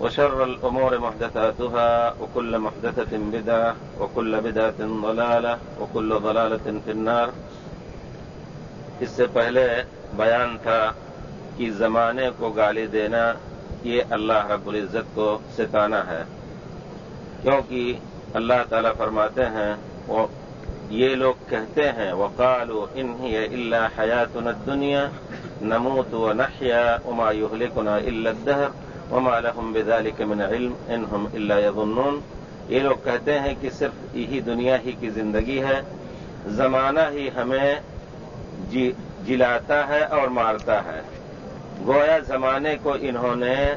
وشر الأمور محدثاتها وكل محدثة بدعة وكل بدعة ضلالة وكل ضلالة في النار. اس سے پہلے بیان تھا کہ زمانے کو گالی دینا یہ اللہ رب العزت کو ستانا ہے، کیونکہ اللہ تعالی فرماتے ہیں، وہ یہ لوگ کہتے ہیں، وقالوا ان هي الا حياتنا الدنيا نموت ونحيا وما يهلكنا الا الدهر وما لهم بذلك من علم انهم الا يظنون. یہ لوگ کہتے ہیں کہ صرف یہی دنیا ہی کی زندگی ہے، زمانہ ہی ہمیں جی جلاتا ہے اور مارتا ہے۔ گویا زمانے کو انہوں نے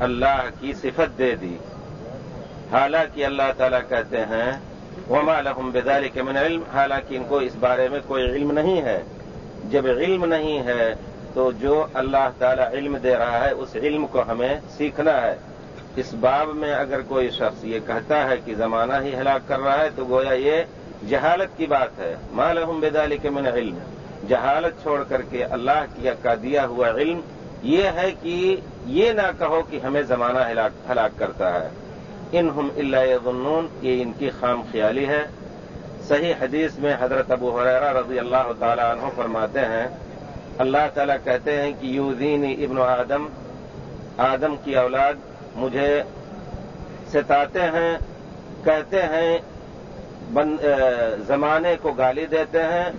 اللہ کی صفت دے دی۔ حالانکہ اللہ تعالیٰ کہتے ہیں، وما لهم بذلك من علم، حالانکہ ان کو اس بارے میں کوئی علم نہیں ہے۔ جب علم نہیں ہے تو جو اللہ تعالیٰ علم دے رہا ہے، اس علم کو ہمیں سیکھنا ہے۔ اس باب میں اگر کوئی شخص یہ کہتا ہے کہ زمانہ ہی ہلاک کر رہا ہے، تو گویا یہ جہالت کی بات ہے۔ ما لهم بذلك من علم۔ جہالت چھوڑ کر کے اللہ کا دیا ہوا علم، یہ ہے کہ یہ نہ کہو کہ ہمیں زمانہ ہلاک کرتا ہے۔ ان ہم اللہ ظنون یہ ان کی خام خیالی ہے۔ صحیح حدیث میں حضرت ابو حریرہ رضی اللہ تعالی عنہ فرماتے ہیں اللہ تعالیٰ کہتے ہیں کہ یوزین ابن آدم آدم کی اولاد مجھے ستاتے ہیں، کہتے ہیں زمانے کو گالی دیتے ہیں،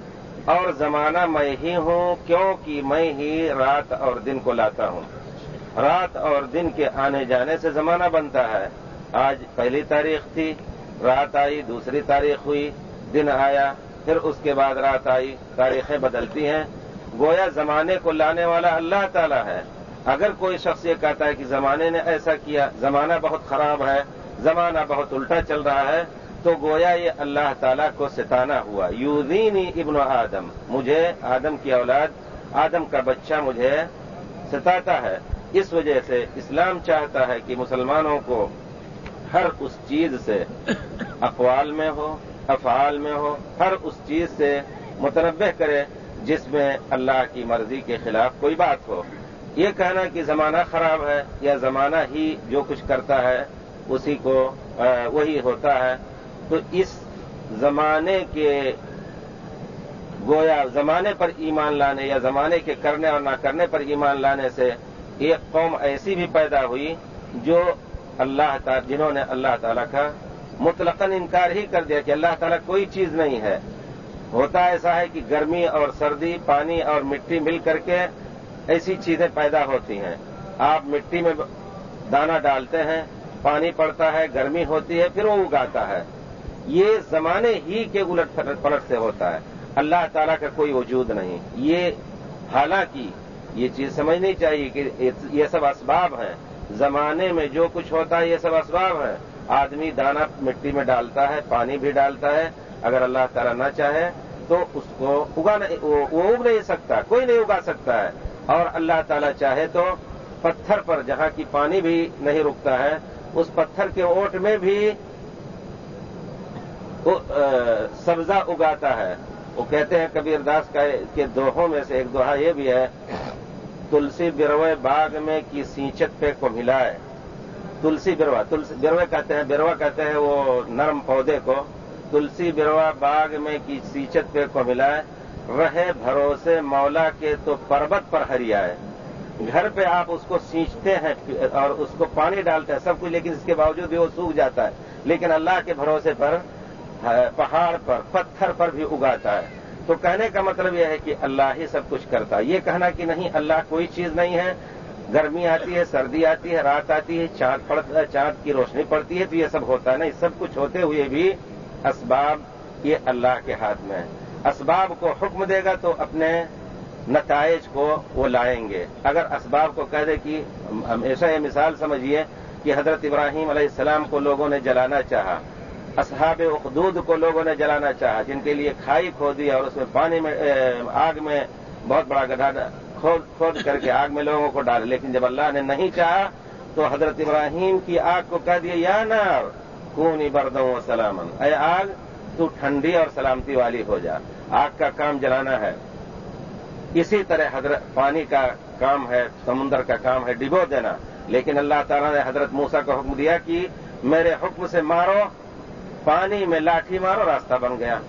اور زمانہ میں ہی ہوں کیونکہ میں ہی رات اور دن کو لاتا ہوں۔ رات اور دن کے آنے جانے سے زمانہ بنتا ہے۔ آج پہلی تاریخ تھی، رات آئی، دوسری تاریخ ہوئی، دن آیا، پھر اس کے بعد رات آئی، تاریخیں بدلتی ہیں۔ گویا زمانے کو لانے والا اللہ تعالی ہے۔ اگر کوئی شخص یہ کہتا ہے کہ زمانے نے ایسا کیا، زمانہ بہت خراب ہے، زمانہ بہت الٹا چل رہا ہے، تو گویا یہ اللہ تعالیٰ کو ستانا ہوا۔ یوزینی ابن آدم۔ مجھے آدم کی اولاد، آدم کا بچہ مجھے ستاتا ہے۔ اس وجہ سے اسلام چاہتا ہے کہ مسلمانوں کو ہر اس چیز سے اقوال میں ہو، افعال میں ہو، ہر اس چیز سے متنوع کرے۔ جس میں اللہ کی مرضی کے خلاف کوئی بات ہو۔ یہ کہنا کہ زمانہ خراب ہے یا زمانہ ہی جو کچھ کرتا ہے، اسی کو وہی ہوتا ہے۔ تو اس زمانے کے، گویا زمانے پر ایمان لانے یا زمانے کے کرنے اور نہ کرنے پر ایمان لانے سے ایک قوم ایسی بھی پیدا ہوئی جو اللہ تعالی جنہوں نے اللہ تعالیٰ کا مطلقاً انکار ہی کر دیا کہ اللہ تعالیٰ کوئی چیز نہیں ہے۔ ہوتا ایسا ہے کہ گرمی اور سردی، پانی اور مٹی مل کر کے ایسی چیزیں پیدا ہوتی ہیں۔ آپ مٹی میں دانا ڈالتے ہیں، پانی پڑتا ہے، گرمی ہوتی ہے، پھر وہ اگاتا ہے۔ یہ زمانے ہی کے الٹ پلٹ سے ہوتا ہے۔ اللہ تعالیٰ کا کوئی وجود نہیں۔ یہ حالانکہ یہ چیز سمجھنی چاہیے کہ یہ سب اسباب ہیں۔ زمانے میں جو کچھ ہوتا ہے، یہ سب اسباب ہیں۔ آدمی دانا مٹی میں ڈالتا ہے، پانی بھی ڈالتا ہے۔ اگر اللہ تعالیٰ نہ چاہے تو اس کو اگا وہ اگ نہیں سکتا، کوئی نہیں اگا سکتا ہے۔ اور اللہ تعالیٰ چاہے تو پتھر پر جہاں کی پانی بھی نہیں رکتا ہے، اس پتھر کے اوٹ میں بھی سبزہ اگاتا ہے۔ وہ کہتے ہیں کبیر داس کے دوہوں میں سے ایک دوہا یہ بھی ہے، تلسی بروے باغ میں کی سینچت پہ کو ملائے تلسی بروا تلسی بروے کہتے ہیں بروا کہتے ہیں وہ نرم پودے کو۔ تلسی بروا باغ میں کی سینچت پہ کو ملائے رہے بھروسے مولا کے تو پربت پر ہریائے گھر پہ آپ اس کو سینچتے ہیں اور اس کو پانی ڈالتے ہیں، سب کچھ، لیکن اس کے باوجود بھی وہ سوکھ جاتا ہے۔ لیکن اللہ کے بھروسے پر، پہاڑ پر، پتھر پر بھی اگاتا ہے۔ تو کہنے کا مطلب یہ ہے کہ اللہ ہی سب کچھ کرتا ہے۔ یہ کہنا کہ نہیں، اللہ کوئی چیز نہیں ہے۔ گرمی آتی ہے، سردی آتی ہے، رات آتی ہے، چاند پڑتا ہے، چاند کی روشنی پڑتی ہے تو یہ سب ہوتا ہے نہیں۔ سب کچھ ہوتے ہوئے بھی اسباب یہ اللہ کے ہاتھ میں ہے۔ اسباب کو حکم دے گا تو اپنے نتائج کو وہ لائیں گے۔ اگر اسباب کو کہہ دے کہ ہمیشہ یہ مثال سمجھیے کہ حضرت ابراہیم علیہ السلام کو لوگوں نے جلانا چاہا، اصحاب اخدود کو لوگوں نے جلانا چاہا، جن کے لیے کھائی کھودی اور اس میں پانی میں آگ میں بہت بڑا گڈھا کھود کھود کر کے آگ میں لوگوں کو ڈالے لیکن جب اللہ نے نہیں چاہا تو حضرت ابراہیم کی آگ کو کہہ دیا، یا نار! کونی بردوں و سلامن۔ اے آگ، تو ٹھنڈی اور سلامتی والی ہو جا۔ آگ کا کام جلانا ہے۔ اسی طرح حضرت پانی کا کام ہے، سمندر کا کام ہے، ڈبو دینا۔ لیکن اللہ تعالیٰ نے حضرت موسا کا حکم دیا کہ میرے حکم سے مارو، پانی میں لاٹھی مارو، راستہ بن گیا۔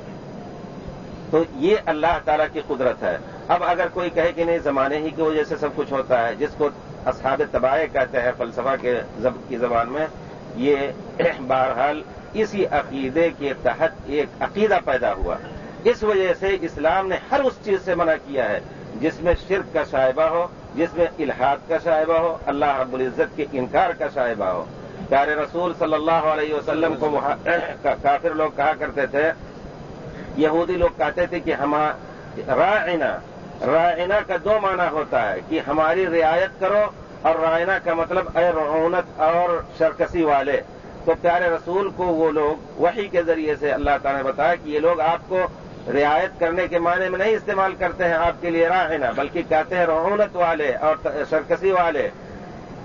تو یہ اللہ تعالیٰ کی قدرت ہے۔ اب اگر کوئی کہے کہ نہیں، زمانے ہی کی وجہ سے سب کچھ ہوتا ہے، جس کو اصحاب تباہ کہتے ہیں، فلسفہ کے کی زبان میں یہ بہرحال اسی عقیدے کے تحت ایک عقیدہ پیدا ہوا۔ اس وجہ سے اسلام نے ہر اس چیز سے منع کیا ہے جس میں شرک کا شائبہ ہو، جس میں الحاد کا شائبہ ہو، اللہ رب العزت کے انکار کا شائبہ ہو۔ پیارے رسول صلی اللہ علیہ وسلم کو کافر لوگ کہا کرتے تھے، یہودی لوگ کہتے تھے کہ ہم رائنا رائنا کا دو معنی ہوتا ہے کہ ہماری رعایت کرو اور رائنا کا مطلب اے رعونت اور شرکسی والے۔ تو پیارے رسول کو وہ لوگ وہی کے ذریعے سے اللہ تعالیٰ نے بتایا کہ یہ لوگ آپ کو رعایت کرنے کے معنی میں نہیں استعمال کرتے ہیں، آپ کے لیے رائنا بلکہ کہتے ہیں رعونت والے اور شرکسی والے۔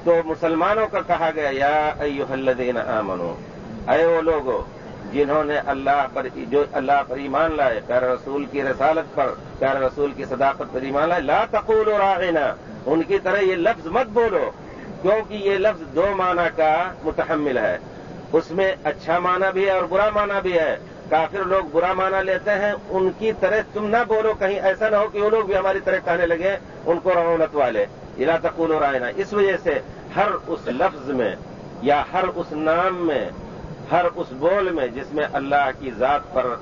تو مسلمانوں کا کہا گیا، یا ایوہ الذین آمنو، اے وہ لوگوں جنہوں نے اللہ پر جو اللہ پر ایمان لائے پیر رسول کی رسالت پر پیر رسول کی صداقت پر ایمان لائے، لا تقولوا راغنا، ان کی طرح یہ لفظ مت بولو، کیونکہ یہ لفظ دو معنی کا متحمل ہے۔ اس میں اچھا معنی بھی ہے اور برا معنی بھی ہے۔ کافر لوگ برا معنی لیتے ہیں، ان کی طرح تم نہ بولو، کہیں ایسا نہ ہو کہ وہ لوگ بھی ہماری طرح کہنے لگے، ان کو رونت والے۔ الا تقول اور اس وجہ سے ہر اس لفظ میں یا ہر اس نام میں ہر اس بول میں جس میں اللہ کی ذات پر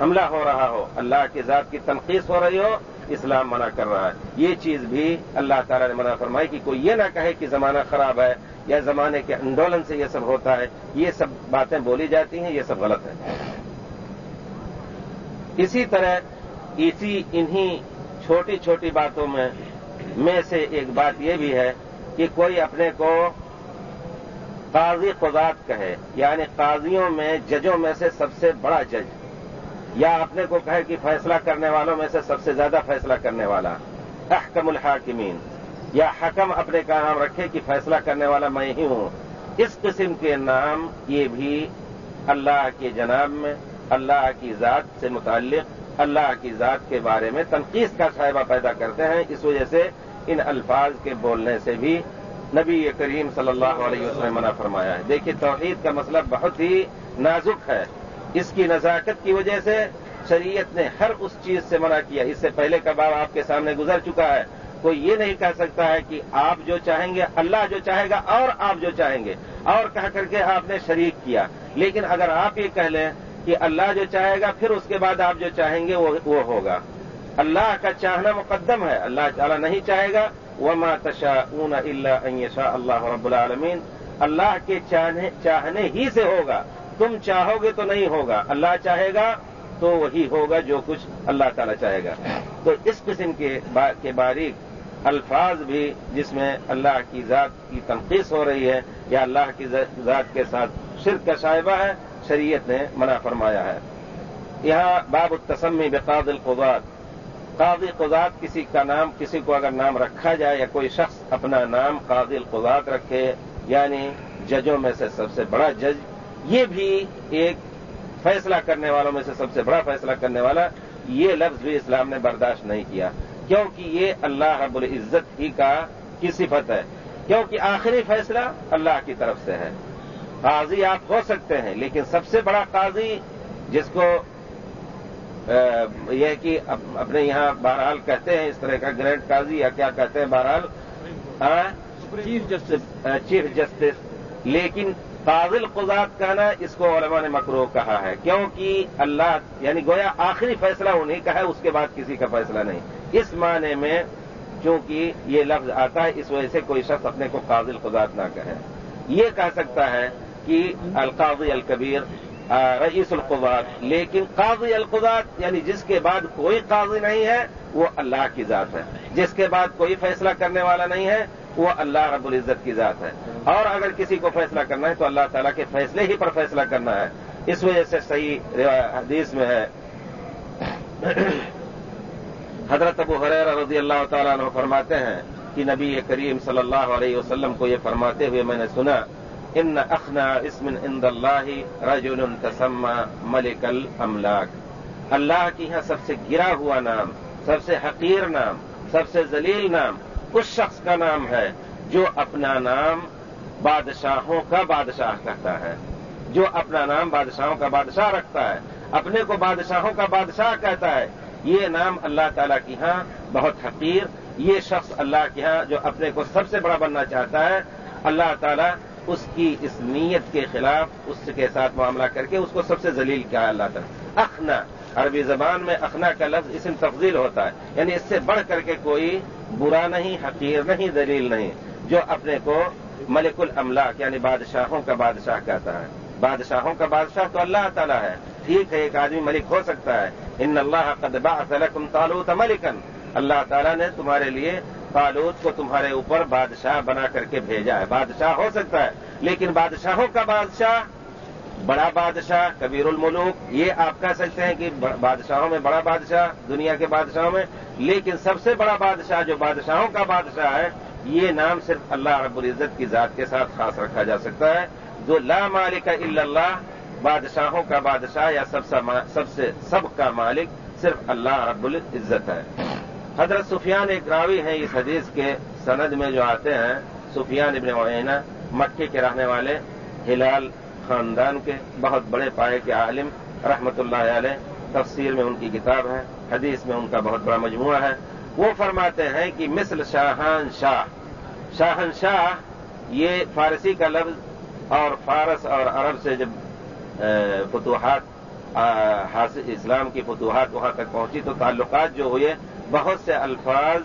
حملہ ہو رہا ہو، اللہ کی ذات کی تنقید ہو رہی ہو، اسلام منع کر رہا ہے۔ یہ چیز بھی اللہ تعالیٰ نے منع فرمائی کہ کوئی یہ نہ کہے کہ زمانہ خراب ہے یا زمانے کے آندولن سے یہ سب ہوتا ہے۔ یہ سب باتیں بولی جاتی ہیں، یہ سب غلط ہے اسی طرح اسی انہی چھوٹی چھوٹی باتوں میں میں سے ایک بات یہ بھی ہے کہ کوئی اپنے کو قاضی قضات کہے یعنی قاضیوں میں، ججوں میں سے سب سے بڑا جج۔ یا اپنے کو کہے کہ فیصلہ کرنے والوں میں سے سب سے زیادہ فیصلہ کرنے والا۔ احکم الحاکمین۔ یا حکم اپنے کا نام رکھے کہ فیصلہ کرنے والا میں ہی ہوں۔ اس قسم کے نام یہ بھی اللہ کے جناب میں، اللہ کی ذات سے متعلق، اللہ کی ذات کے بارے میں تنقید کا صاحبہ پیدا کرتے ہیں۔ اس وجہ سے ان الفاظ کے بولنے سے بھی نبی کریم صلی اللہ علیہ وسلم منع فرمایا ہے۔ دیکھیے، توحید کا مسئلہ بہت ہی نازک ہے۔ اس کی نزاکت کی وجہ سے شریعت نے ہر اس چیز سے منع کیا۔ اس سے پہلے کا باب آپ کے سامنے گزر چکا ہے۔ کوئی یہ نہیں کہہ سکتا ہے کہ آپ جو چاہیں گے، اللہ جو چاہے گا اور آپ جو چاہیں گے۔ اور کہہ کر کے آپ نے شریک کیا۔ لیکن اگر آپ یہ کہہ لیں کہ اللہ جو چاہے گا، پھر اس کے بعد آپ جو چاہیں گے وہ ہوگا۔ اللہ کا چاہنا مقدم ہے۔ اللہ تعالیٰ نہیں چاہے گا وہ ماتشا اون اللہ شاہ اللہ رب العالمین اللہ کے چاہنے ہی سے ہوگا۔ تم چاہو گے تو نہیں ہوگا۔ اللہ چاہے گا تو وہی ہوگا جو کچھ اللہ تعالیٰ چاہے گا تو اس قسم کے باریک الفاظ بھی جس میں اللہ کی ذات کی تنقید ہو رہی ہے، یا اللہ کی ذات کے ساتھ شرک کا شائبہ ہے، شریعت نے منع فرمایا ہے۔ یہاں باب التسمی بقاد القضات قاضی قضات کسی کا نام، کسی کو اگر نام رکھا جائے یا کوئی شخص اپنا نام قاضی القضات رکھے یعنی ججوں میں سے سب سے بڑا جج، یہ بھی ایک فیصلہ کرنے والوں میں سے سب سے بڑا فیصلہ کرنے والا، یہ لفظ بھی اسلام نے برداشت نہیں کیا۔ کیونکہ یہ اللہ رب العزت ہی کا کی صفت ہے۔ کیونکہ آخری فیصلہ اللہ کی طرف سے ہے۔ قاضی آپ ہو سکتے ہیں، لیکن سب سے بڑا قاضی جس کو یہ کہ اپنے یہاں بہرحال کہتے ہیں اس طرح کا گرینڈ قاضی یا کیا کہتے ہیں بہرحال؟ Chief justice. Chief justice. لیکن فاضل قزات کہنا اس کو علماء نے مکرو کہا ہے۔ کیونکہ اللہ یعنی گویا آخری فیصلہ انہیں کا ہے اس کے بعد کسی کا فیصلہ نہیں۔ اس معنی میں چونکہ یہ لفظ آتا ہے اس وجہ سے کوئی شخص اپنے کو قاضل قزات نہ کہے۔ یہ کہہ سکتا ہے کہ القاضی الکبیر رئیس القضات لیکن قاضی القضات یعنی جس کے بعد کوئی قاضی نہیں ہے، وہ اللہ کی ذات ہے۔ جس کے بعد کوئی فیصلہ کرنے والا نہیں ہے، وہ اللہ رب العزت کی ذات ہے۔ اور اگر کسی کو فیصلہ کرنا ہے، تو اللہ تعالیٰ کے فیصلے ہی پر فیصلہ کرنا ہے۔ اس وجہ سے صحیح حدیث میں ہے۔ حضرت ابو حریر رضی اللہ تعالیٰ عنہ فرماتے ہیں کہ نبی کریم صلی اللہ علیہ وسلم کو یہ فرماتے ہوئے میں نے سنا ان اخنا اسم ان اللہ رجل تسمى ملک الاملاک اللہ کی یہاں سب سے گرا ہوا نام، سب سے حقیر نام، سب سے ذلیل نام، اس شخص کا نام ہے جو اپنا نام بادشاہوں کا بادشاہ کہتا ہے۔ جو اپنا نام بادشاہوں کا بادشاہ رکھتا ہے، اپنے کو بادشاہوں کا بادشاہ کہتا ہے۔ یہ نام اللہ تعالیٰ کی ہاں بہت حقیر، یہ شخص اللہ کے ہاں جو اپنے کو سب سے بڑا بننا چاہتا ہے۔ اللہ تعالیٰ اس کی اس نیت کے خلاف اس کے ساتھ معاملہ کر کے اس کو سب سے ذلیل کیا اللہ تعالیٰ۔ اخنا، عربی زبان میں اخنا کا لفظ اسم تفضیل ہوتا ہے۔ یعنی اس سے بڑھ کر کے کوئی برا نہیں، حقیر نہیں دلیل نہیں، جو اپنے کو ملک الاملاک یعنی بادشاہوں کا بادشاہ کہتا ہے۔ بادشاہوں کا بادشاہ تو اللہ تعالیٰ ہے۔ ٹھیک ہے، ایک آدمی ملک ہو سکتا ہے۔ ان اللہ قدبا لکم تالوت ملکن اللہ تعالیٰ نے تمہارے لیے فالوت کو تمہارے اوپر بادشاہ بنا کر کے بھیجا ہے۔ بادشاہ ہو سکتا ہے، لیکن بادشاہوں کا بادشاہ، بڑا بادشاہ، کبیر الملوک، یہ آپ کہہ سکتے ہیں کہ بادشاہوں میں بڑا بادشاہ، دنیا کے بادشاہوں میں، لیکن سب سے بڑا بادشاہ جو بادشاہوں کا بادشاہ ہے، یہ نام صرف اللہ رب العزت کی ذات کے ساتھ خاص رکھا جا سکتا ہے۔ جو لا مالک الا اللہ، بادشاہوں کا بادشاہ یا سب سے، سب کا مالک صرف اللہ رب العزت ہے۔ حضرت سفیان ایک راوی ہیں اس حدیث کے سند میں جو آتے ہیں، سفیان ابن معینہ مکے کے رہنے والے ہلال خاندان کے بہت بڑے پائے کے عالم رحمت اللہ علیہ، تفسیر میں ان کی کتاب ہے، حدیث میں ان کا بہت بڑا مجموعہ ہے۔ وہ فرماتے ہیں کہ مثل شاہان شاہ۔ شاہن شاہ یہ فارسی کا لفظ اور فارس اور عرب سے جب فتوحات اسلام کی فتوحات وہاں تک پہنچی تو تعلقات جو ہوئے، بہت سے الفاظ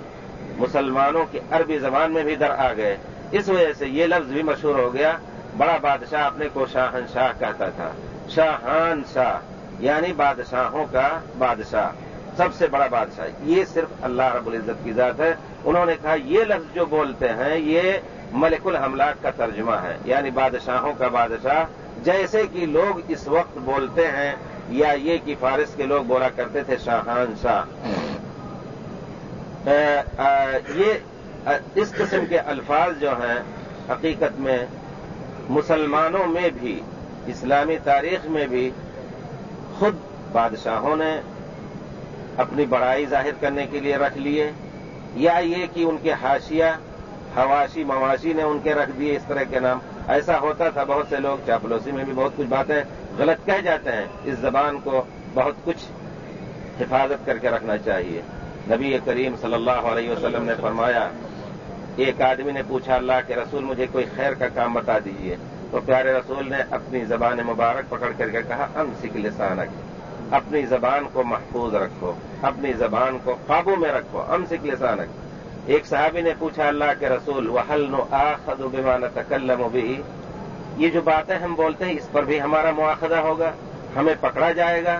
مسلمانوں کی عربی زبان میں بھی در آ گئے۔ اس وجہ سے یہ لفظ بھی مشہور ہو گیا۔ بڑا بادشاہ اپنے کو شاہن شاہ کہتا تھا۔ شاہان شاہ یعنی بادشاہوں کا بادشاہ۔ سب سے بڑا بادشاہ۔ یہ صرف اللہ رب العزت کی ذات ہے۔ انہوں نے کہا، یہ لفظ جو بولتے ہیں، یہ ملک الحملات کا ترجمہ ہے۔ یعنی بادشاہوں کا بادشاہ۔ جیسے کہ لوگ اس وقت بولتے ہیں یا یہ کہ فارس کے لوگ بولا کرتے تھے شاہان شاہ۔ یہ اس قسم کے الفاظ جو ہیں حقیقت میں مسلمانوں میں بھی، اسلامی تاریخ میں بھی خود بادشاہوں نے اپنی بڑائی ظاہر کرنے کے لیے رکھ لیے، یا یہ کہ ان کے حاشیہ، حواشی، مواشی نے ان کے رکھ دیے، اس طرح کے نام۔ ایسا ہوتا تھا، بہت سے لوگ چاپلوسی میں بھی بہت کچھ باتیں غلط کہہ جاتے ہیں، اس زبان کو بہت کچھ حفاظت کر کے رکھنا چاہیے۔ نبی کریم صلی اللہ علیہ وسلم نے فرمایا، ایک آدمی نے پوچھا، اللہ کے رسول، مجھے کوئی خیر کا کام بتا دیجیے تو پیارے رسول نے اپنی زبان مبارک پکڑ کر کے کہا ان سکھ لسانک، اپنی زبان کو محفوظ رکھو، اپنی زبان کو قابو میں رکھو ان سکھ لسانک۔ ایک صحابی نے پوچھا، اللہ کے رسول وہ حل نو آخد بیمان تکلم بھی یہ جو باتیں ہم بولتے ہیں، اس پر بھی ہمارا مواخذہ ہوگا، ہمیں پکڑا جائے گا۔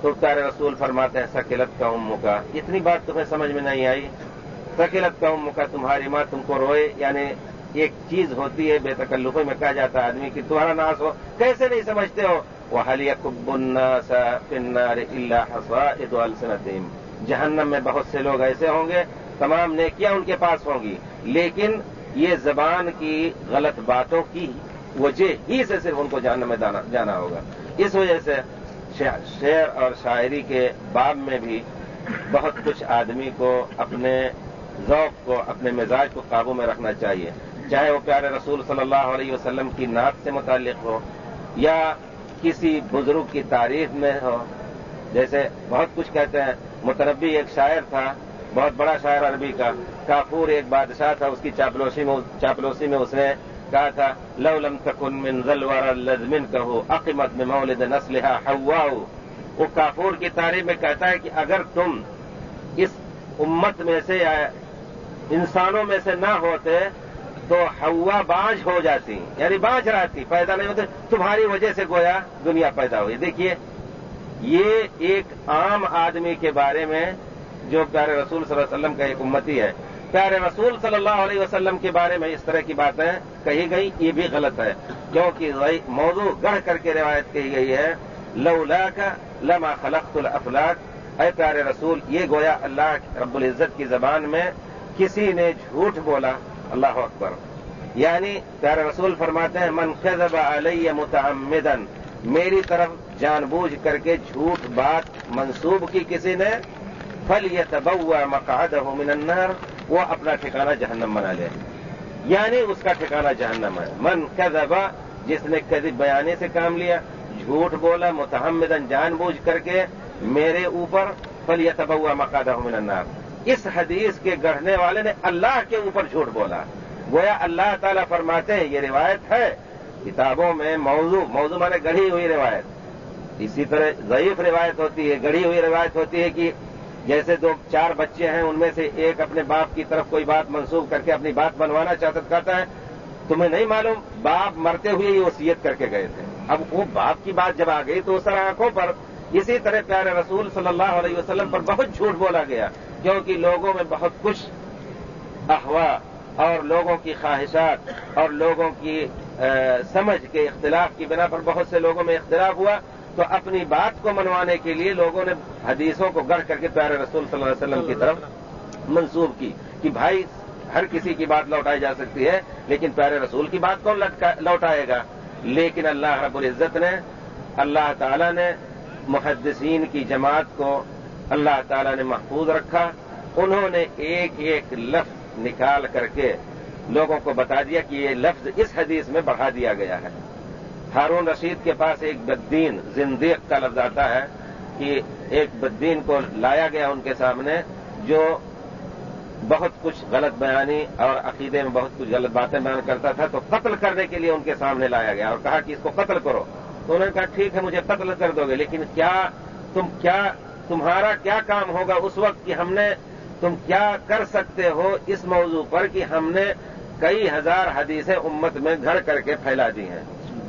تو پیارے رسول فرماتے ہیں سکیلت کا امو کا اتنی بات تمہیں سمجھ میں نہیں آئی۔ سکیلت کا امو کا تمہاری ماں تم کو روئے۔ یعنی ایک چیز ہوتی ہے، بے تکلفے میں کہا جاتا ہے آدمی کہ تمہارا ناس ہو۔ کیسے نہیں سمجھتے ہو؟ وہ حلیہ السنتیم جہنم میں بہت سے لوگ ایسے ہوں گے تمام نیکیاں ان کے پاس ہوں گی۔ لیکن یہ زبان کی غلط باتوں کی وجہ ہی سے صرف ان کو جہنم میں جانا ہوگا۔ اس وجہ سے شعر اور شاعری کے باب میں بھی بہت کچھ آدمی کو اپنے ذوق کو، اپنے مزاج کو قابو میں رکھنا چاہیے۔ چاہے وہ پیارے رسول صلی اللہ علیہ وسلم کی نعت سے متعلق ہو یا کسی بزرگ کی تعریف میں ہو۔ جیسے بہت کچھ کہتے ہیں متربی ایک شاعر تھا بہت بڑا شاعر عربی کا، کافور ایک بادشاہ تھا، اس کی چاپلوسی میں چاپلوسی میں اس نے کہا تھا، لو لم تکن من ذلور لزمن کہو عقمت میں مولد نسلحا ہوا وہ کافور کی تعریف میں کہتا ہے کہ اگر تم اس امت میں سے یا انسانوں میں سے نہ ہوتے تو ہوا بانج ہو جاتی یعنی بانج رہتی، پیدا نہیں ہوتے۔ تمہاری وجہ سے گویا دنیا پیدا ہوئی۔ دیکھیے، یہ ایک عام آدمی کے بارے میں جو پیارے رسول صلی اللہ علیہ وسلم کا ایک امتی ہے۔ پیارے رسول صلی اللہ علیہ وسلم کے بارے میں اس طرح کی باتیں کہی گئی یہ بھی غلط ہے۔ کیونکہ موضوع گڑھ کر کے روایت کہی گئی ہے لولا کا لما خلقت الافلاق اے پیارے رسول، یہ گویا اللہ رب العزت کی زبان میں کسی نے جھوٹ بولا۔ اللہ اکبر۔ یعنی پیارے رسول فرماتے ہیں، من خذب علیہ متعمدن میری طرف جان بوجھ کر کے جھوٹ بات منسوب کی کسی نے پھل یہ تبوا مقاد من النار وہ اپنا ٹھکانہ جہنم بنا لے۔ یعنی اس کا ٹھکانہ جہنم ہے۔ من کذبا جس نے کذب بیانے سے کام لیا، جھوٹ بولا متحمدن جان بوجھ کر کے میرے اوپر پھل یہ تبوا مقاد من النار۔ اس حدیث کے گڑھنے والے نے اللہ کے اوپر جھوٹ بولا۔ گویا اللہ تعالیٰ فرماتے ہیں، یہ روایت ہے۔ کتابوں میں موضوع موضوع مانے گڑھی ہوئی روایت۔ اسی طرح ضعیف روایت ہوتی ہے، گڑھی ہوئی روایت ہوتی ہے کہ جیسے دو چار بچے ہیں، ان میں سے ایک اپنے باپ کی طرف کوئی بات منسوخ کر کے اپنی بات بنوانا چاہتا کہتا ہے۔ تمہیں نہیں معلوم، باپ مرتے ہوئے ہی وصیت کر کے گئے تھے۔ اب وہ باپ کی بات جب آ گئی تو اس طرح آنکھوں پر اسی طرح پیارے رسول صلی اللہ علیہ وسلم پر بہت جھوٹ بولا گیا، کیونکہ لوگوں میں بہت کچھ احوا اور لوگوں کی خواہشات اور لوگوں کی سمجھ کے اختلاف کی بنا پر بہت سے لوگوں میں اختلاف ہوا۔ تو اپنی بات کو منوانے کے لیے لوگوں نے حدیثوں کو گڑھ کر کے پیارے رسول صلی اللہ علیہ وسلم کی طرف منسوب کی کہ بھائی، ہر کسی کی بات لوٹائی جا سکتی ہے، لیکن پیارے رسول کی بات کون لوٹائے گا؟ لیکن اللہ رب العزت نے، اللہ تعالی نے محدثین کی جماعت کو اللہ تعالی نے محفوظ رکھا۔ انہوں نے ایک ایک لفظ نکال کر کے لوگوں کو بتا دیا کہ یہ لفظ اس حدیث میں بڑھا دیا گیا ہے۔ ہارون رشید کے پاس ایک بدین زندیق کا لفظ آتا ہے کہ ایک بدین کو لایا گیا ان کے سامنے جو بہت کچھ غلط بیانی اور عقیدے میں بہت کچھ غلط باتیں بیان کرتا تھا تو قتل کرنے کے لیے ان کے سامنے لایا گیا اور کہا کہ اس کو قتل کرو تو انہوں نے کہا ٹھیک ہے، مجھے قتل کر دو گے، لیکن کیا تم کیا تمہارا کیا کام ہوگا اس وقت کہ ہم نے تم کیا کر سکتے ہو اس موضوع پر کہ ہم نے کئی ہزار حدیثیں امت میں گھر کر کے پھیلا دی ہیں؟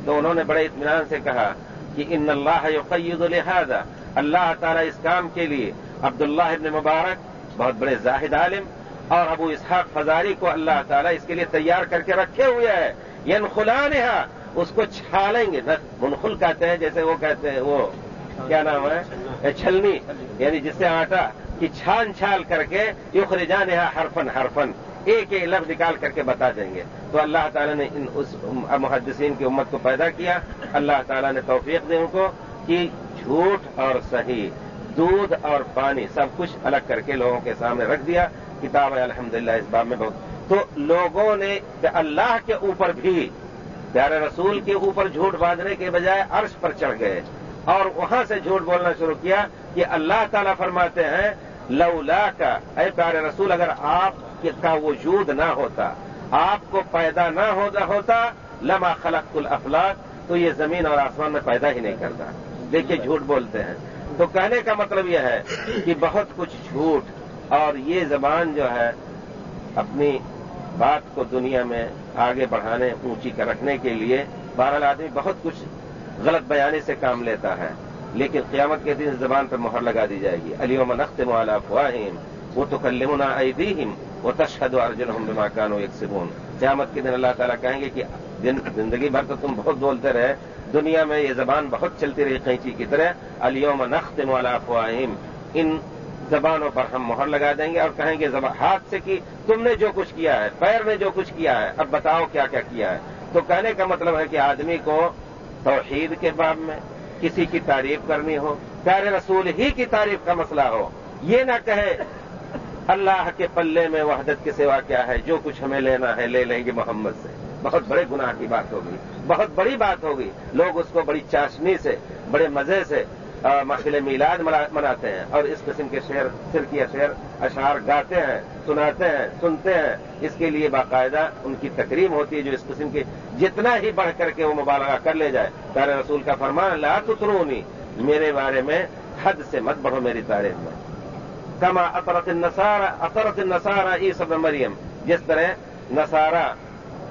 تو انہوں نے بڑے اطمینان سے کہا کہ ان اللہ یقید لہذا، اللہ تعالیٰ اس کام کے لیے عبداللہ ابن مبارک بہت بڑے زاہد عالم اور ابو اسحاق فضاری کو اللہ تعالیٰ اس کے لیے تیار کر کے رکھے ہوئے ہے ین خلا اس کو چھالیں گے۔ منخل کہتے ہیں جیسے وہ کہتے ہیں، وہ کیا نام ہے؟ چھلنی یعنی جس سے آٹا کہ چھان چھال کر کے یخرجان ہرفن ہرفن ایک ایک لفظ نکال کر کے بتا دیں گے۔ تو اللہ تعالیٰ نے ان اس محدثین کی امت کو پیدا کیا۔ اللہ تعالیٰ نے توفیق دی ان کو کہ جھوٹ اور صحیح، دودھ اور پانی، سب کچھ الگ کر کے لوگوں کے سامنے رکھ دیا۔ کتاب ہے الحمد اس باب میں بہت تو لوگوں نے اللہ کے اوپر بھی، پیارے رسول کے اوپر جھوٹ باندھنے کے بجائے عرش پر چڑھ گئے۔ اور وہاں سے جھوٹ بولنا شروع کیا کہ اللہ تعالیٰ فرماتے ہیں لولا کا اے پیارے رسول، اگر آپ کا وجود نہ ہوتا۔ آپ کو پیدا نہ ہوتا لما خلق الافلاق، تو یہ زمین اور آسمان میں پیدا ہی نہیں کرتا۔ دیکھیے جھوٹ بولتے ہیں۔ تو کہنے کا مطلب یہ ہے کہ بہت کچھ جھوٹ، اور یہ زبان جو ہے، اپنی بات کو دنیا میں آگے بڑھانے، اونچی کر رکھنے کے لیے بہرحال آدمی بہت کچھ غلط بیانی سے کام لیتا ہے۔ لیکن قیامت کے دن زبان پر مہر لگا دی جائے گی۔ علی نخت مالا فواہم وہ تو کلمنا ایدیہم وہ تشہد ارجن ہم ماکان ایک سکون قیامت کے دن اللہ تعالیٰ کہیں گے کہ زندگی بھر تو تم بہت بولتے رہے، دنیا میں یہ زبان بہت چلتی رہی قینچی کی طرح۔ علیوم نخت مالا فواہم ان زبانوں پر ہم مہر لگا دیں گے اور کہیں گے ہاتھ سے کہ تم نے جو کچھ کیا ہے، پیر نے جو کچھ کیا ہے، اب بتاؤ کیا کیا کیا ہے۔ تو کہنے کا مطلب ہے کہ آدمی کو توحید کے باب میں کسی کی تعریف کرنی ہو، پیارے رسول ہی کی تعریف کا مسئلہ ہو۔ یہ نہ کہے اللہ کے پلے میں وحدت کے سوا کیا ہے؟ جو کچھ ہمیں لینا ہے، لے لیں گے محمد سے۔ بہت بڑے گناہ کی بات ہوگی۔ بہت بڑی بات ہوگی۔ لوگ اس کو بڑی چاشنی سے، بڑے مزے سے محفل میلاد مناتے ہیں اور اس قسم کے شعر، سرکیہ شعر، اشعار گاتے ہیں، سناتے ہیں، سنتے ہیں۔ اس کے لیے باقاعدہ ان کی تقریب ہوتی ہے جو اس قسم کی جتنا ہی بڑھ کر کے وہ مبالغہ کر لے جائے۔ پیارے رسول کا فرمان، لا تترونی میرے بارے میں حد سے مت بڑھو، میری تعریف میں۔ کما اطرت النصارہ اطرت النصارہ عیسی بن مریم جس طرح نصارہ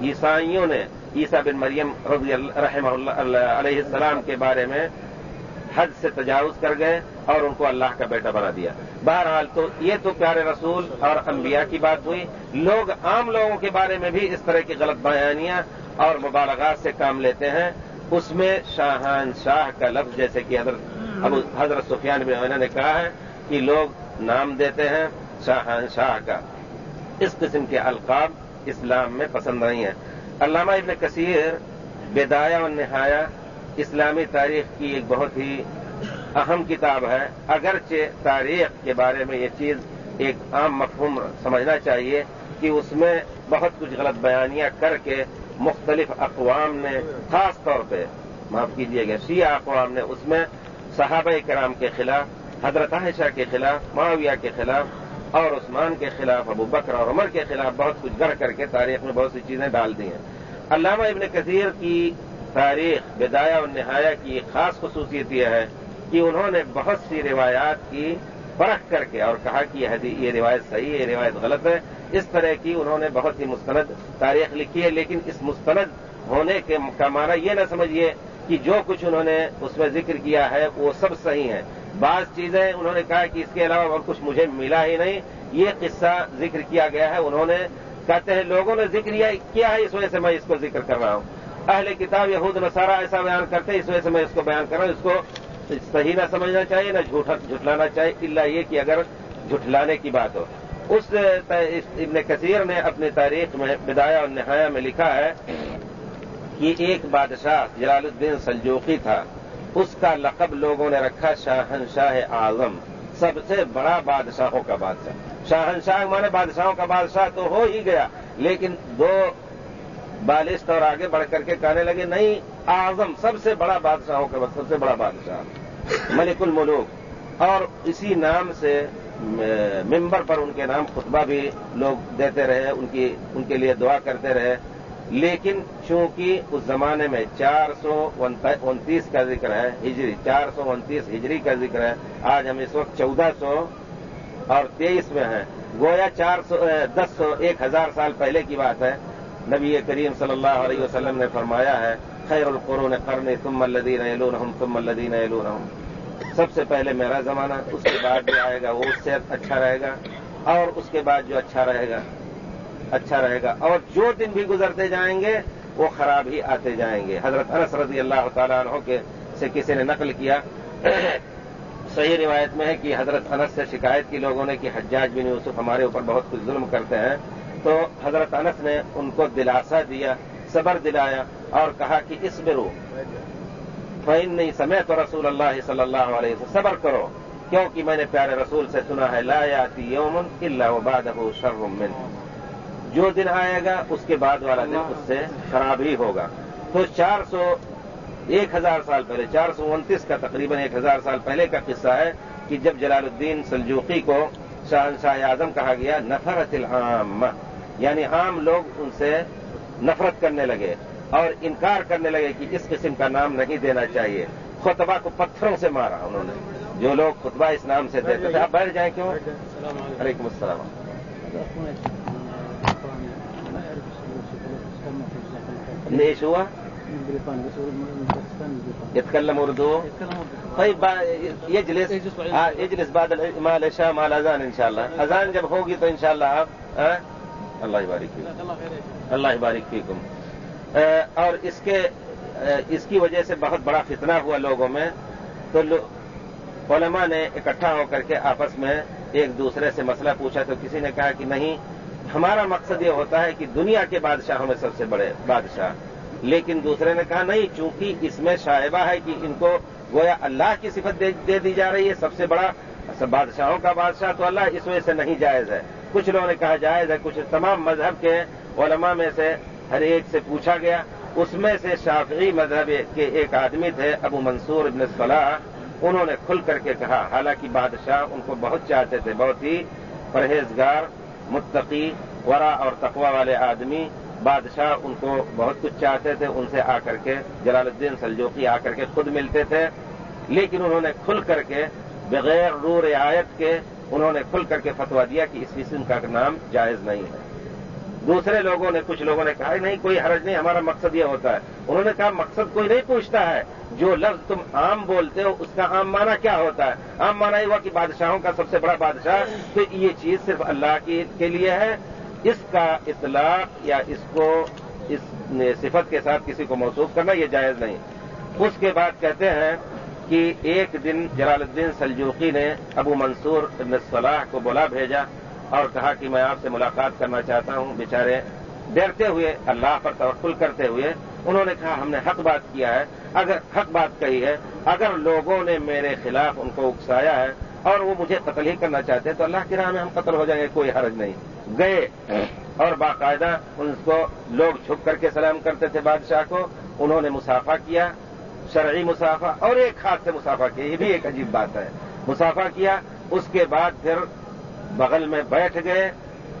عیسائیوں نے عیسیٰ بن مریم رضی رحمہ اللہ علیہ السلام کے بارے میں حد سے تجاوز کر گئے اور ان کو اللہ کا بیٹا بنا دیا۔ بہرحال تو یہ تو پیارے رسول اور انبیاء کی بات ہوئی۔ لوگ عام لوگوں کے بارے میں بھی اس طرح کی غلط بیانیاں اور مبالغات سے کام لیتے ہیں۔ اس میں شاہان شاہ کا لفظ جیسے کہ حضرت ابو حضرت سفیان بن نے کہا ہے کہ لوگ نام دیتے ہیں شاہان شاہ کا۔ اس قسم کے القاب اسلام میں پسند نہیں ہیں۔ علامہ ابن کثیر بدایا و نہایا اسلامی تاریخ کی ایک بہت ہی اہم کتاب ہے۔ اگرچہ تاریخ کے بارے میں یہ چیز ایک عام مفہوم سمجھنا چاہیے کہ اس میں بہت کچھ غلط بیانیاں کر کے مختلف اقوام نے، خاص طور پہ، معاف کیجیے گا، شیعہ اقوام نے اس میں صحابہ کرام کے خلاف حضرت عائشہ کے خلاف، معاویہ کے خلاف اور عثمان کے خلاف، ابو بکر اور عمر کے خلاف بہت کچھ گڑھ کر کے تاریخ میں بہت سی چیزیں ڈال دی ہیں۔ علامہ ابن کثیر کی تاریخ بدایا اور نہایا کی خاص خصوصیت یہ ہے کہ انہوں نے بہت سی روایات کی پرکھ کر کے اور کہا کہ یہ روایت صحیح ہے، یہ روایت غلط ہے۔ اس طرح کی انہوں نے بہت ہی مستند تاریخ لکھی ہے، لیکن اس مستند ہونے کے کا معنی یہ نہ سمجھیے کہ جو کچھ انہوں نے اس میں ذکر کیا ہے وہ سب صحیح ہیں۔ بعض چیزیں انہوں نے کہا کہ اس کے علاوہ اور کچھ مجھے ملا ہی نہیں۔ یہ قصہ ذکر کیا گیا ہے، انہوں نے کہتے ہیں لوگوں نے ذکر کیا ہے، اس وجہ سے میں اس کو ذکر کر رہا ہوں۔ اہل کتاب یہود، نصارہ ایسا بیان کرتے ہیں، اس وجہ سے میں اس کو بیان کر رہا ہوں۔ اس کو صحیح نہ سمجھنا چاہیے، نہ جھٹلانا چاہیے اللہ یہ کہ اگر جھٹلانے کی بات ہو۔ اس ابن کثیر نے اپنی تاریخ میں بدایا اور نہایا میں لکھا ہے کہ ایک بادشاہ جلال الدین سلجوقی تھا۔ اس کا لقب لوگوں نے رکھا شاہن شاہ اعظم۔ سب سے بڑا بادشاہوں کا بادشاہ۔ شاہن شاہ مانے بادشاہوں کا بادشاہ تو ہو ہی گیا، لیکن دو بالشت اور آگے بڑھ کر کے کہنے لگے، نہیں، اعظم سب سے بڑا بادشاہوں کا سب سے بڑا بادشاہ۔ ملک الملوک۔ اور اسی نام سے ممبر پر ان کے نام خطبہ بھی لوگ دیتے رہے، ان کی، ان کے لیے دعا کرتے رہے۔ لیکن چونکہ اس زمانے میں چار سو انتیس کا ذکر ہے، ہجری، چار سو انتیس ہجری کا ذکر ہے، آج ہم اس وقت چودہ سو اور تیئیس میں ہیں۔ گویا چار سو دس سو، ایک ہزار سال پہلے کی بات ہے۔ نبی کریم صلی اللہ علیہ وسلم نے فرمایا ہے، خیر القرون قرن تم الدین تم الدین سب سے پہلے میرا زمانہ، اس کے بعد جو آئے گا وہ اس سے اچھا رہے گا اور اس کے بعد جو اچھا رہے گا۔ اچھا رہے گا۔ اور جو دن بھی گزرتے جائیں گے، وہ خراب ہی آتے جائیں گے۔ حضرت انس رضی اللہ تعالیٰ عنہ کے سے کسی نے نقل کیا۔ صحیح روایت میں ہے کہ حضرت انس سے شکایت کی لوگوں نے کہ حجاج بن یوسف ہمارے اوپر بہت کچھ ظلم کرتے ہیں۔ تو حضرت انس نے ان کو دلاسا دیا، صبر دلایا اور کہا کہ اس برو فائن نہیں سمے تو رسول اللہ صلی اللہ علیہ وسلم۔ صبر کرو، کیونکہ میں نے پیارے رسول سے سنا ہے، لا یاتی یومن اللہ وباد من جو دن آئے گا اس کے بعد والا دن اس سے خراب ہی ہوگا۔ تو چار سو ایک ہزار سال پہلے چار سو انتیس کا تقریباً ایک ہزار سال پہلے کا قصہ ہے کہ جب جلال الدین سلجوقی کو شاہنشاہ اعظم کہا گیا نفرت العام۔ یعنی عام لوگ ان سے نفرت کرنے لگے اور انکار کرنے لگے کہ اس قسم کا نام نہیں دینا چاہیے۔ خطبہ کو پتھروں سے مارا انہوں نے۔ جو لوگ خطبہ اس نام سے دیتے تھے آپ بیٹھ جائیں کیوں؟ وعلیکم السلام نیش ہوا يتكلم اردو؟ طيب يجلس. يجلس بعد ما العشاء، مع الاذان ان شاء الله. اذان جب ہوگی تو انشاءاللہ آپ اللہ بارک فیکم اللہ بارک فیکم اور اس کے اس کی وجہ سے بہت بڑا فتنہ ہوا لوگوں میں. تو علماء نے اکٹھا ہو کر کے آپس میں ایک دوسرے سے مسئلہ پوچھا تو کسی نے کہا کہ نہیں ہمارا مقصد یہ ہوتا ہے کہ دنیا کے بادشاہوں میں سب سے بڑے بادشاہ۔ لیکن دوسرے نے کہا نہیں، چونکہ اس میں شائبہ ہے کہ ان کو گویا اللہ کی صفت دے دی جا رہی ہے، سب سے بڑا بادشاہوں کا بادشاہ تو اللہ اس وجہ سے نہیں جائز ہے۔ کچھ لوگوں نے کہا جائز ہے، کچھ تمام مذہب کے علماء میں سے ہر ایک سے پوچھا گیا۔ اس میں سے شافعی مذہب کے ایک آدمی تھے، ابو منصور ابن صلاح، انہوں نے کھل کر کے کہا، حالانکہ بادشاہ ان کو بہت چاہتے تھے، بہت ہی پرہیزگار متقی، ورا اور تقوا والے آدمی، بادشاہ ان کو بہت کچھ چاہتے تھے، ان سے آ کر کے جلال الدین سلجوقی آ کر کے خود ملتے تھے، لیکن انہوں نے کھل کر کے بغیر رو رعایت کے انہوں نے کھل کر کے فتوا دیا کہ اس قسم کا نام جائز نہیں ہے۔ دوسرے لوگوں نے، کچھ لوگوں نے کہا، نہیں، کوئی حرج نہیں، ہمارا مقصد یہ ہوتا ہے۔ انہوں نے کہا، مقصد کوئی نہیں پوچھتا ہے۔ جو لفظ تم عام بولتے ہو، اس کا عام معنی کیا ہوتا ہے؟ عام معنی یہ ہوا کہ بادشاہوں کا سب سے بڑا بادشاہ، تو یہ چیز صرف اللہ کے لیے ہے۔ اس کا اطلاق یا اس کو، اس صفت کے ساتھ کسی کو موصوف کرنا، یہ جائز نہیں۔ اس کے بعد کہتے ہیں کہ ایک دن جلال الدین سلجوقی نے ابو منصور ابن صلاح کو بلا بھیجا۔ اور کہا کہ میں آپ سے ملاقات کرنا چاہتا ہوں۔ بیچارے ڈرتے ہوئے، اللہ پر توقل کرتے ہوئے انہوں نے کہا، ہم نے حق بات کیا ہے۔ اگر حق بات کہی ہے، اگر لوگوں نے میرے خلاف ان کو اکسایا ہے اور وہ مجھے قتل ہی کرنا چاہتے ہیں، تو اللہ کی راہ میں ہم قتل ہو جائیں گے، کوئی حرج نہیں۔ گئے۔ اور باقاعدہ ان کو لوگ چھپ کر کے سلام کرتے تھے بادشاہ کو۔ انہوں نے مسافہ کیا، شرعی مسافہ اور ایک ہاتھ سے مسافہ کیا۔ یہ بھی ایک عجیب بات ہے۔ مسافہ کیا، اس کے بعد پھر بغل میں بیٹھ گئے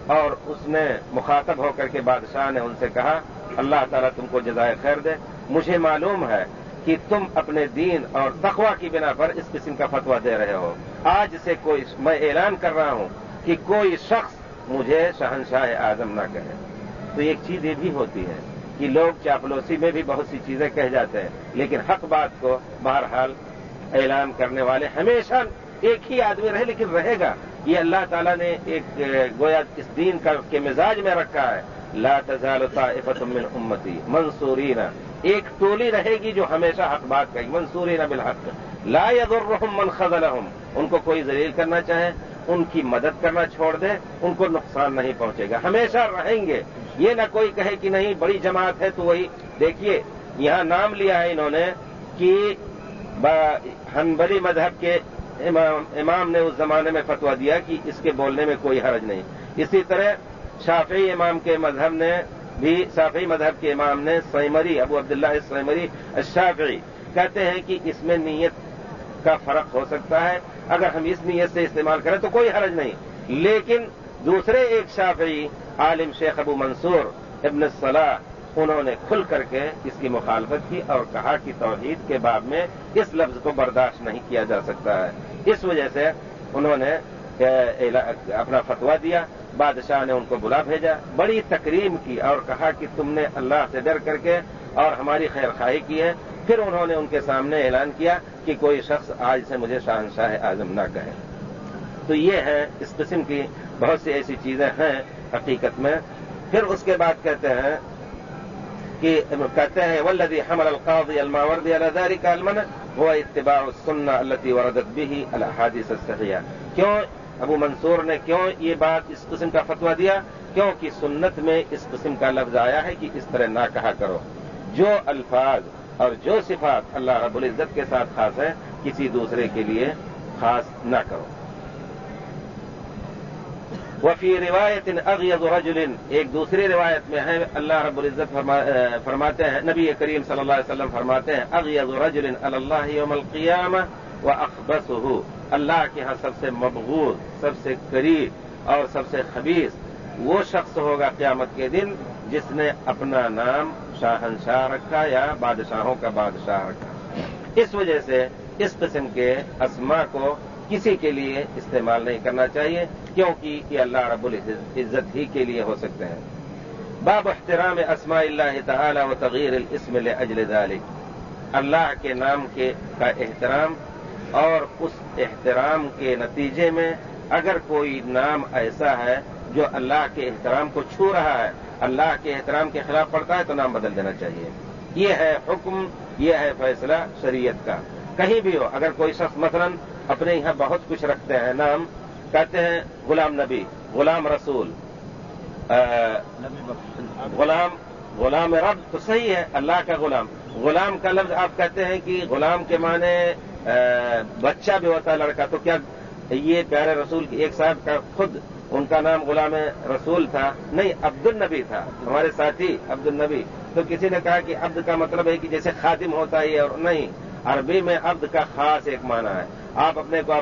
اور اس نے مخاطب ہو کر کے بادشاہ نے ان سے کہا، اللہ تعالیٰ تم کو جزائے خیر دے۔ مجھے معلوم ہے کہ تم اپنے دین اور تقوا کی بنا پر اس قسم کا فتوا دے رہے ہو۔ آج سے کوئی، میں اعلان کر رہا ہوں کہ کوئی شخص مجھے شہنشاہ اعظم نہ کہے۔ تو ایک چیز یہ بھی ہوتی ہے کہ لوگ چاپلوسی میں بھی بہت سی چیزیں کہہ جاتے ہیں، لیکن حق بات کو بہرحال اعلان کرنے والے ہمیشہ ایک ہی آدمی رہے، لیکن رہے گا۔ یہ اللہ تعالیٰ نے ایک گویا اس دین کا کے مزاج میں رکھا ہے۔ لا تزال طائفت من امتی منصورین۔ ایک ٹولی رہے گی جو ہمیشہ حق بات کہی منصورین بالحق۔ لا يضرهم من خذلهم ان کو کوئی ذلیل کرنا چاہے، ان کی مدد کرنا چھوڑ دے، ان کو نقصان نہیں پہنچے گا۔ ہمیشہ رہیں گے۔ یہ نہ کوئی کہے کہ نہیں، بڑی جماعت ہے تو وہی۔ دیکھیے، یہاں نام لیا ہے انہوں نے کہ ہنبلی مذہب کے امام امام نے اس زمانے میں فتوا دیا کہ اس کے بولنے میں کوئی حرج نہیں۔ اسی طرح شافعی امام کے مذہب نے بھی، شافعی مذہب کے امام نے سیمری، ابو عبداللہ سیمری شافعی کہتے ہیں کہ اس میں نیت کا فرق ہو سکتا ہے۔ اگر ہم اس نیت سے استعمال کریں تو کوئی حرج نہیں۔ لیکن دوسرے ایک شافعی عالم شیخ ابو منصور ابن صلاح، انہوں نے کھل کر کے اس کی مخالفت کی اور کہا کہ توحید کے باب میں اس لفظ کو برداشت نہیں کیا جا سکتا ہے۔ اس وجہ سے انہوں نے اپنا فتوا دیا، بادشاہ نے ان کو بلا بھیجا، بڑی تکریم کی اور کہا کہ تم نے اللہ سے ڈر کر کے اور ہماری خیر خواہی کی ہے۔ پھر انہوں نے ان کے سامنے اعلان کیا کہ کوئی شخص آج سے مجھے شہنشاہ اعظم نہ کہے۔ تو یہ ہے، اس قسم کی بہت سی ایسی چیزیں ہیں حقیقت میں۔ پھر اس کے بعد کہتے ہیں کہ، کہتے ہیں ولدی حمل القاضی الماوردی الداری کا المن وہ اتباع السنہ التي وردت بھی الاحادیث الصحیحہ کیوں ابو منصور نے کیوں یہ بات اس قسم کا فتویٰ دیا؟ کیونکہ سنت میں اس قسم کا لفظ آیا ہے کہ اس طرح نہ کہا کرو۔ جو الفاظ اور جو صفات اللہ رب العزت کے ساتھ خاص ہے کسی دوسرے کے لیے خاص نہ کرو۔ وفی روایت اغیض رجل، ایک دوسری روایت میں ہے، اللہ رب العزت فرماتے ہیں، نبی کریم صلی اللہ علیہ وسلم فرماتے ہیں اغیض رجل اللہ یوم القیامہ و اخبس اللہ کے ہاں سب سے مبغوض، سب سے قریب اور سب سے خبیص وہ شخص ہوگا قیامت کے دن جس نے اپنا نام شاہنشاہ رکھا یا بادشاہوں کا بادشاہ رکھا۔ اس وجہ سے اس قسم کے اسما کو کسی کے لیے استعمال نہیں کرنا چاہیے، کیونکہ یہ اللہ رب العزت ہی کے لیے ہو سکتے ہیں۔ باب احترام اسماء اللہ تعالی و تغیر الاسم لاجل ذلك اللہ کے نام کے کا احترام اور اس احترام کے نتیجے میں اگر کوئی نام ایسا ہے جو اللہ کے احترام کو چھو رہا ہے، اللہ کے احترام کے خلاف پڑتا ہے، تو نام بدل دینا چاہیے۔ یہ ہے حکم، یہ ہے فیصلہ شریعت کا۔ کہیں بھی ہو، اگر کوئی شخص مثلا اپنے یہاں بہت کچھ رکھتے ہیں۔ نام کہتے ہیں غلام نبی، غلام رسول۔ غلام غلام رب تو صحیح ہے، اللہ کا غلام۔ غلام کا لفظ آپ کہتے ہیں کہ غلام کے معنی بچہ بھی ہوتا ہے، لڑکا۔ تو کیا یہ پیارے رسول کی ایک صاحب کا خود ان کا نام غلام رسول تھا؟ نہیں عبد النبی تھا۔ ہمارے ساتھی عبد النبی تو کسی نے کہا کہ عبد کا مطلب ہے کہ جیسے خادم ہوتا ہے اور نہیں۔ عربی میں عبد کا خاص ایک معنی ہے۔ آپ اپنے کو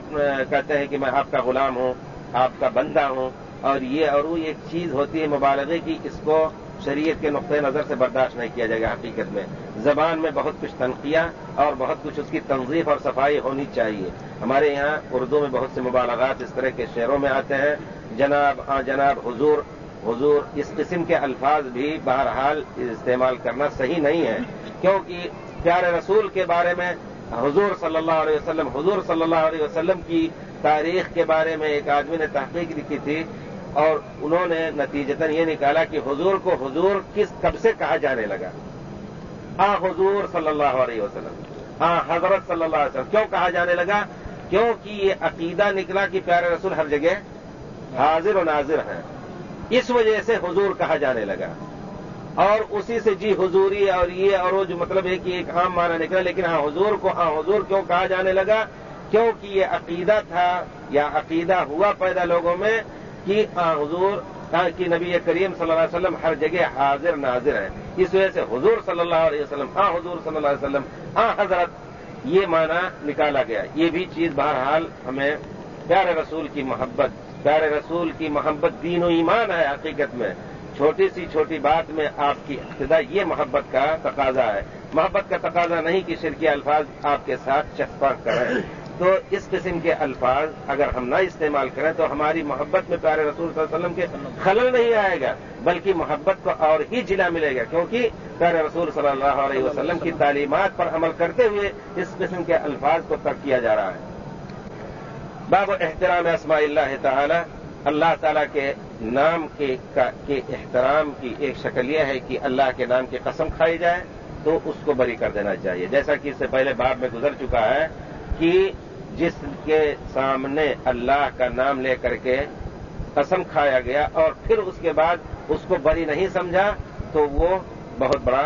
کہتے ہیں کہ میں آپ کا غلام ہوں، آپ کا بندہ ہوں، اور یہ، اور وہ ایک چیز ہوتی ہے مبالغے کی، اس کو شریعت کے نقطۂ نظر سے برداشت نہیں کیا جائے گا حقیقت میں۔ زبان میں بہت کچھ تنقیہ اور بہت کچھ اس کی تنظیف اور صفائی ہونی چاہیے۔ ہمارے یہاں اردو میں بہت سے مبالغات اس طرح کے شعروں میں آتے ہیں۔ جناب ہاں جناب، حضور حضور، اس قسم کے الفاظ بھی بہرحال استعمال کرنا صحیح نہیں ہے۔ کیونکہ پیارے رسول کے بارے میں، حضور صلی اللہ علیہ وسلم، حضور صلی اللہ علیہ وسلم کی تاریخ کے بارے میں ایک آدمی نے تحقیق لکھی تھی اور انہوں نے نتیجتاً یہ نکالا کہ حضور کو حضور کس کب سے کہا جانے لگا۔ ہاں حضور صلی اللہ علیہ وسلم ہاں حضرت صلی اللہ علیہ وسلم۔ کیوں کہا جانے لگا؟ کیونکہ یہ عقیدہ نکلا کہ پیارے رسول ہر جگہ حاضر و ناظر ہیں۔ اس وجہ سے حضور کہا جانے لگا۔ اور اسی سے جی حضوری اور یہ، اور وہ جو مطلب ہے کہ ایک عام معنی نکلا، لیکن ہاں حضور کو ہاں حضور کیوں کہا جانے لگا؟ کیونکہ یہ عقیدہ تھا، یا عقیدہ ہوا پیدا لوگوں میں کہ ہاں حضور ہاں کہ نبی کریم صلی اللہ علیہ وسلم ہر جگہ حاضر، ناظر ہے اس وجہ سے حضور صلی اللہ علیہ وسلم ہاں حضور صلی اللہ علیہ وسلم ہاں حضرت، یہ معنی نکالا گیا۔ یہ بھی چیز بہرحال ہمیں پیارے رسول کی محبت، پیارے رسول کی محبت، دین و ایمان ہے حقیقت میں۔ چھوٹی سی چھوٹی بات میں آپ کی ابتدا یہ محبت کا تقاضا ہے۔ محبت کا تقاضا نہیں کہ شرکی الفاظ آپ کے ساتھ چسپا کریں۔ تو اس قسم کے الفاظ اگر ہم نہ استعمال کریں تو ہماری محبت میں پیارے رسول صلی اللہ علیہ وسلم کے خلل نہیں آئے گا، بلکہ محبت کو اور ہی جلا ملے گا۔ کیونکہ پیارے رسول صلی اللہ علیہ وسلم کی تعلیمات پر عمل کرتے ہوئے اس قسم کے الفاظ کو ترک کیا جا رہا ہے۔ باب احترام اسماء اللہ تعالی۔ اللہ تعالیٰ کے نام کے احترام کی ایک شکل یہ ہے کہ اللہ کے نام کی قسم کھائی جائے تو اس کو بری کر دینا چاہیے۔ جیسا کہ اس سے پہلے باب میں گزر چکا ہے کہ جس کے سامنے اللہ کا نام لے کر کے قسم کھایا گیا اور پھر اس کے بعد اس کو بری نہیں سمجھا تو وہ بہت بڑا